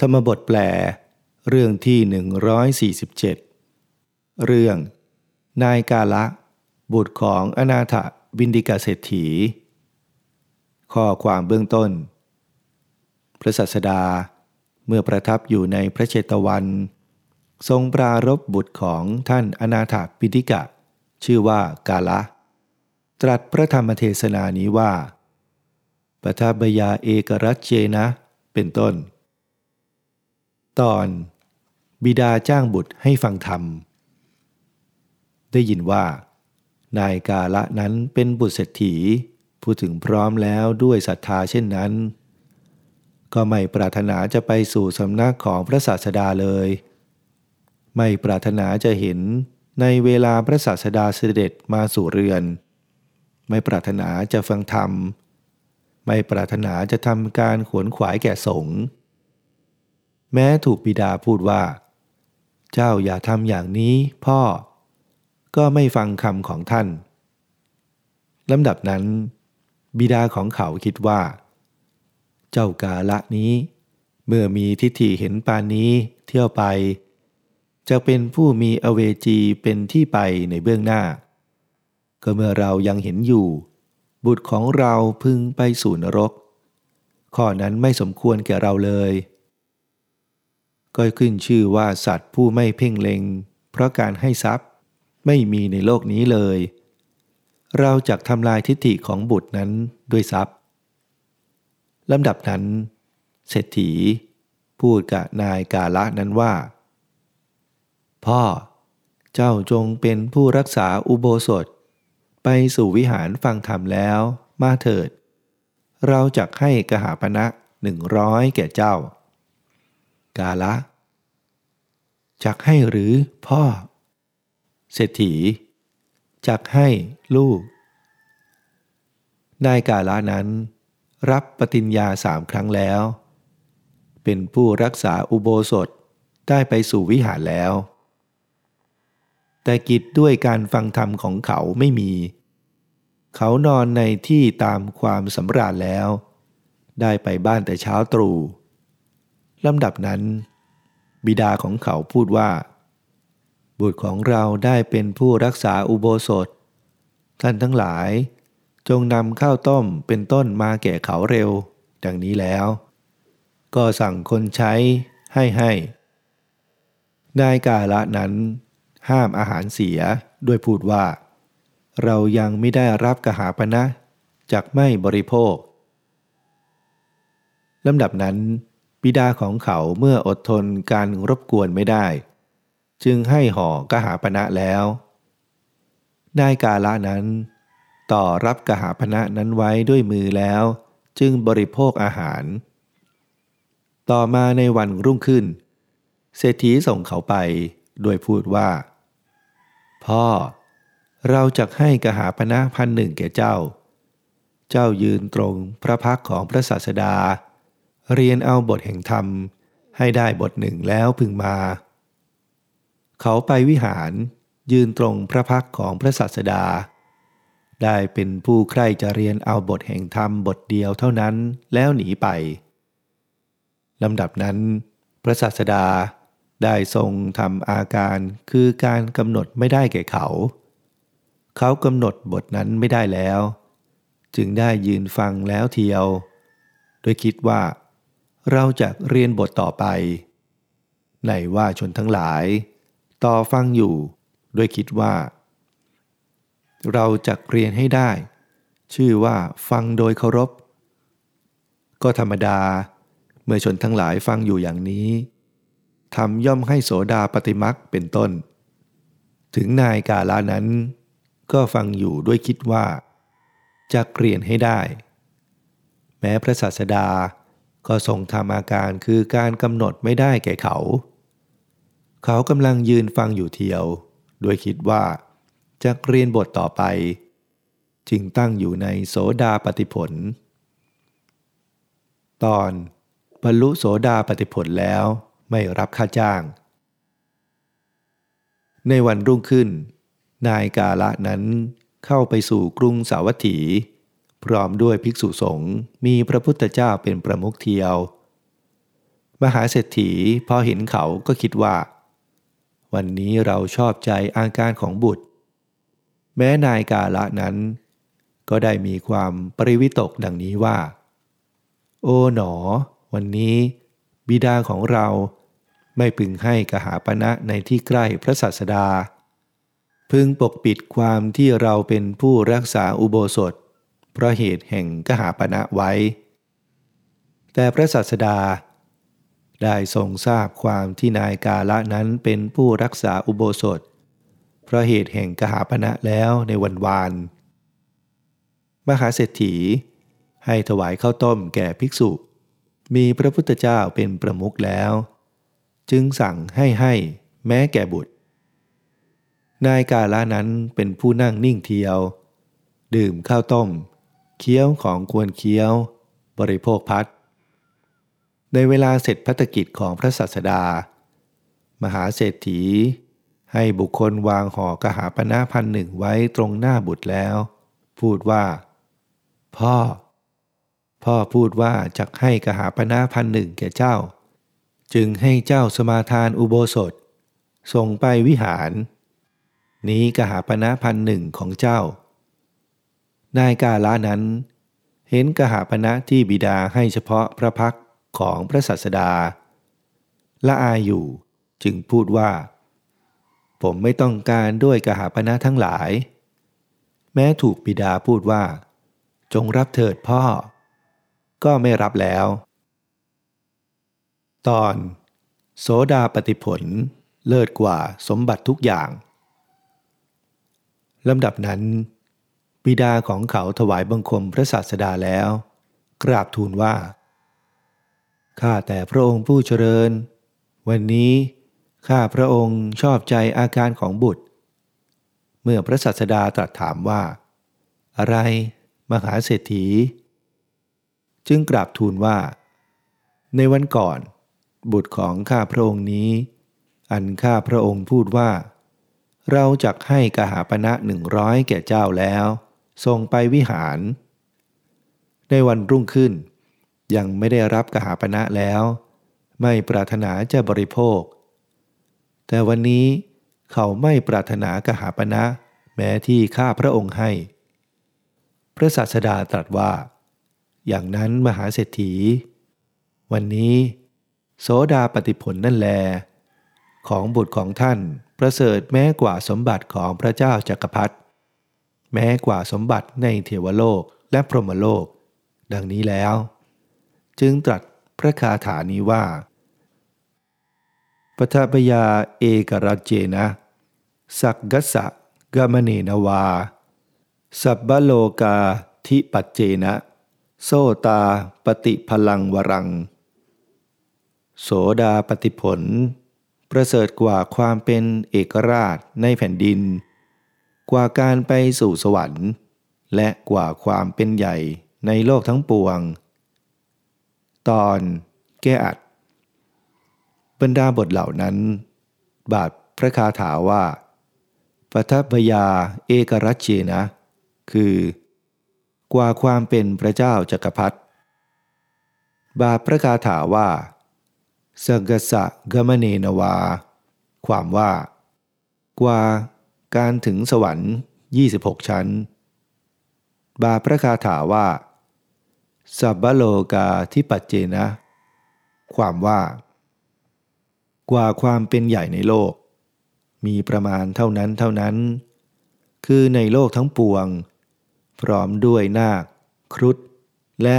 ธรรมบทแปล เรื่องที่ 147 เรื่อง นายกาละ บุตรของอนาถบินดิกาเศรษฐี ข้อความเบื้องต้น พระสัสดาเมื่อประทับอยู่ในพระเชตวัน ทรงปรารบบุตรของท่านอนาถบินดิกะ ชื่อว่ากาละ ตรัสพระธรรมเทศนานี้ว่าปทับยาเอกรัชเจนะ เป็นต้น ตอน บิดาจ้างบุตรให้ฟังธรรม ได้ยินว่า นายกาละนั้นเป็นบุตรเศรษฐีพูดถึงพร้อมแล้วด้วยศรัทธาเช่นนั้น ก็ไม่ปรารถนาจะไปสู่สำนักของพระศาสดาเลย ไม่ปรารถนาจะเห็นในเวลาพระศาสดาเสด็จมาสู่เรือน ไม่ปรารถนาจะฟังธรรม ไม่ปรารถนาจะทำการขวนขวายแก่สงฆ์ แม้ถูกบิดาพูดว่า เจ้าอย่าทำอย่างนี้พ่อ ก็ไม่ฟังคำของท่านลำดับนั้น บิดาของเขาคิดว่า เจ้ากาละนี้ เมื่อมีทิฏฐิเห็นปานนี้เที่ยวไป จะเป็นผู้มีอเวจีเป็นที่ไปในเบื้องหน้า ก็เมื่อเรายังเห็นอยู่ บุตรของเราพึงไปสู่นรก ข้อนั้นไม่สมควรแก่เราเลย ก็ขึ้นชื่อว่าสัตว์ผู้ไม่เพ่งเล็ง เพราะการให้ทรัพย์ไม่มีในโลกนี้เลย เราจะทำลายทิฏฐิของบุตรนั้นด้วยทรัพย์ลำดับนั้น เศรษฐี พูดกับนายกาละนั้นว่า พ่อ เจ้าจงเป็นผู้รักษาอุโบสถ ไปสู่วิหารฟังธรรมแล้วมาเถิด เราจะให้กหาปณะหนึ่งร้อยแก่เจ้า กาละจักให้หรือพ่อ เศรษฐีจักให้ลูก นายกาละนั้น รับปฏิญญาสามครั้งแล้ว เป็นผู้รักษาอุโบสถได้ไปสู่วิหารแล้ว แต่กิจด้วยการฟังธรรมของเขาไม่มี เขานอนในที่ตามความสำราญแล้ว ได้ไปบ้านแต่เช้าตรู่ ลำดับนั้น บิดาของเขาพูดว่า บุตรของเราได้เป็นผู้รักษาอุโบสถ ท่านทั้งหลาย จงนำข้าวต้มเป็นต้นมาแก่เขาเร็ว ดังนี้แล้ว ก็สั่งคนใช้ให้ให้นายกาละนั้น ห้ามอาหารเสียด้วยพูดว่า เรายังไม่ได้รับกหาปณะจากไม่บริโภคลำดับนั้น บิดาของเขาเมื่ออดทนการรบกวนไม่ได้ จึงให้ห่อกหาปณะแล้ว นายกาละนั้น ต่อรับกหาปณะนั้นไว้ด้วยมือแล้ว จึงบริโภคอาหาร ต่อมาในวันรุ่งขึ้น เศรษฐีส่งเขาไปโดยพูดว่า พ่อ เราจะให้กหาปณะพันหนึ่งแก่เจ้า เจ้ายืนตรงพระพักของพระศาสดา เรียนเอาบทแห่งธรรม ให้ได้บทหนึ่งแล้วพึงมา เขาไปวิหารยืนตรงพระพักของพระศาสดา ได้เป็นผู้ใคร่จะเรียนเอาบทแห่งธรรมบทเดียวเท่านั้นแล้วหนีไปลำดับนั้น พระศาสดาได้ทรงทำอาการคือการกำหนดไม่ได้แก่เขา เขากำหนดบทนั้นไม่ได้แล้ว จึงได้ยืนฟังแล้วเทียว โดยคิดว่า เราจะเรียนบทต่อไป ในว่าชนทั้งหลาย ต่อฟังอยู่โดยคิดว่า เราจะเรียนให้ได้ ชื่อว่าฟังโดยเคารพ ก็ธรรมดา เมื่อชนทั้งหลายฟังอยู่อย่างนี้ทำย่อมให้โสดาปฏิมักเป็นต้น ถึงนายกาลานั้น ก็ฟังอยู่ด้วยคิดว่าจะเรียนให้ได้ แม้พระศาสดา ก็ทรงทำอาการคือการกำหนดไม่ได้แก่เขา เขากำลังยืนฟังอยู่เทียว โดยคิดว่าจะเรียนบทต่อไป จึงตั้งอยู่ในโสดาปฏิผล ตอนบรรลุโสดาปฏิผลแล้วไม่รับค่าจ้าง ในวันรุ่งขึ้น นายกาละนั้นเข้าไปสู่กรุงสาวัตถี พร้อมด้วยภิกษุสงฆ์มีพระพุทธเจ้าเป็นประมุขเทียว มหาเศรษฐีพอเห็นเขาก็คิดว่า วันนี้เราชอบใจอาการของบุตร แม้นายกาละนั้น ก็ได้มีความปริวิตกดังนี้ว่า โอ๋หนอ วันนี้ บิดาของเราไม่พึงให้กหาปณะในที่ใกล้พระศาสดา พึงปกปิดความที่เราเป็นผู้รักษาอุโบสถ เพราะเหตุแห่งกหาปณะไว้ แต่พระศาสดา ได้ทรงทราบความที่นายกาละนั้นเป็นผู้รักษาอุโบสถ เพราะเหตุแห่งกหาปณะแล้วในวันวาน มหาเศรษฐี ให้ถวายข้าวต้มแก่ภิกษุ มีพระพุทธเจ้าเป็นประมุขแล้ว จึงสั่งให้ให้แม้แก่บุตรนายกาลานั้นเป็นผู้นั่งนิ่งเทียว ดื่มข้าวต้ม เคี้ยวของควรเคี้ยว บริโภคพัดในเวลาเสร็จพัฒกิจของพระสัสดา มหาเศรษฐี ให้บุคคลวางห่อกหาปณะพันหนึ่งไว้ตรงหน้าบุตรแล้ว พูดว่า พ่อ พ่อพูดว่าจะให้กหาปณะพันหนึ่งแก่เจ้า จึงให้เจ้าสมาทานอุโบสถ ส่งไปวิหาร นี้กหาปณะพันหนึ่งของเจ้า นายกาลานั้น เห็นกหาปณะที่บิดาให้เฉพาะพระพักของพระสัสดา ละอายอยู่จึงพูดว่า ผมไม่ต้องการด้วยกหาปณะทั้งหลาย แม้ถูกบิดาพูดว่า จงรับเถิดพ่อ ก็ไม่รับแล้ว ตอน โสดาปฏิผล เลิศกว่าสมบัติทุกอย่างลำดับนั้น บิดาของเขาถวายบังคมพระศาสดาแล้ว กราบทูลว่า ข้าแต่พระองค์ผู้เจริญ วันนี้ข้าพระองค์ชอบใจอาการของบุตร เมื่อพระศาสดาตรัสถามว่า อะไรมหาเศรษฐี จึงกราบทูลว่า ในวันก่อน บุตรของข้าพระองค์นี้ อันข้าพระองค์พูดว่าเราจะให้กหาปณะหนึ่งร้อยแก่เจ้าแล้ว ส่งไปวิหาร ในวันรุ่งขึ้น ยังไม่ได้รับกหาปณะแล้ว ไม่ปรารถนาจะบริโภค แต่วันนี้เขาไม่ปรารถนากหาปณะแม้ที่ข้าพระองค์ให้ พระศาสดาตรัสว่า อย่างนั้นมหาเศรษฐี วันนี้ โสดาปฏิผลนั่นแล ของบุตรของท่านประเสริฐแม้กว่าสมบัติของพระเจ้าจักรพรรดิ แม้กว่าสมบัติในเทวโลกและพรหมโลก ดังนี้แล้ว จึงตรัสพระคาถานี้ว่าปทปยาเอกรัจเจนะสักกัสสะกามเนนวา สับบโลกาทิปัจเจนะ โซตาปฏิพลังวรัง โสดาปฏิผล ประเสริฐกว่าความเป็นเอกราชในแผ่นดิน กว่าการไปสู่สวรรค์ และกว่าความเป็นใหญ่ในโลกทั้งปวง ตอนแก้อัด บรรดาบทเหล่านั้น บาทพระคาถาว่าปทัพยาเอกรัชเชนะ คือ กว่าความเป็นพระเจ้าจักรพรรดิบาทพระคาถาว่าสกสะกมเนนวา ความว่า กว่า การถึงสวรรค์ 26 ชั้น บาพระคาถาว่า สับบโลกาที่ปัจเจนะ ความว่า กว่าความเป็นใหญ่ในโลก มีประมาณเท่านั้นเท่านั้น คือในโลกทั้งปวง พร้อมด้วยนาค ครุฑและ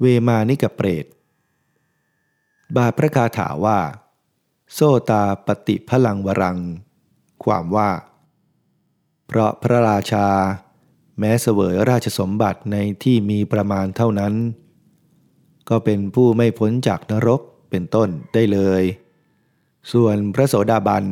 เวมานิกเปรต บาพระคาถาว่า โซตาปฏิพลังวรัง ความว่า เพราะพระราชา แม้เสวยราชสมบัติในที่มีประมาณเท่านั้น ก็เป็นผู้ไม่พ้นจากนรกเป็นต้นได้เลย ส่วนพระโสดาบัน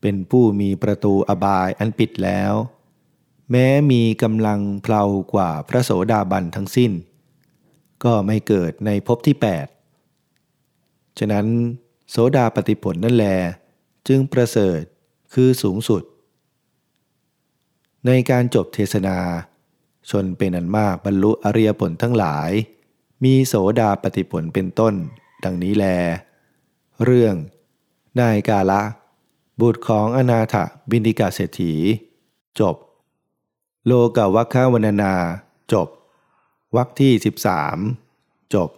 เป็นผู้มีประตูอบายอันปิดแล้ว แม้มีกำลังเพลากว่าพระโสดาบันทั้งสิ้น ก็ไม่เกิดในภพที่ 8 ฉะนั้นโสดาปฏิผลนั่นแล จึงประเสริฐคือสูงสุด ในการจบเทศนา ชนเป็นอันมากบรรลุอริยผลทั้งหลาย มีโสดาปฏิผลเป็นต้น ดังนี้แล เรื่อง นายกาละ บุตรของอนาถบินิกาเศรษฐี จบ โลกาวัคควรรณนา จบวรรคที่ 13 จบ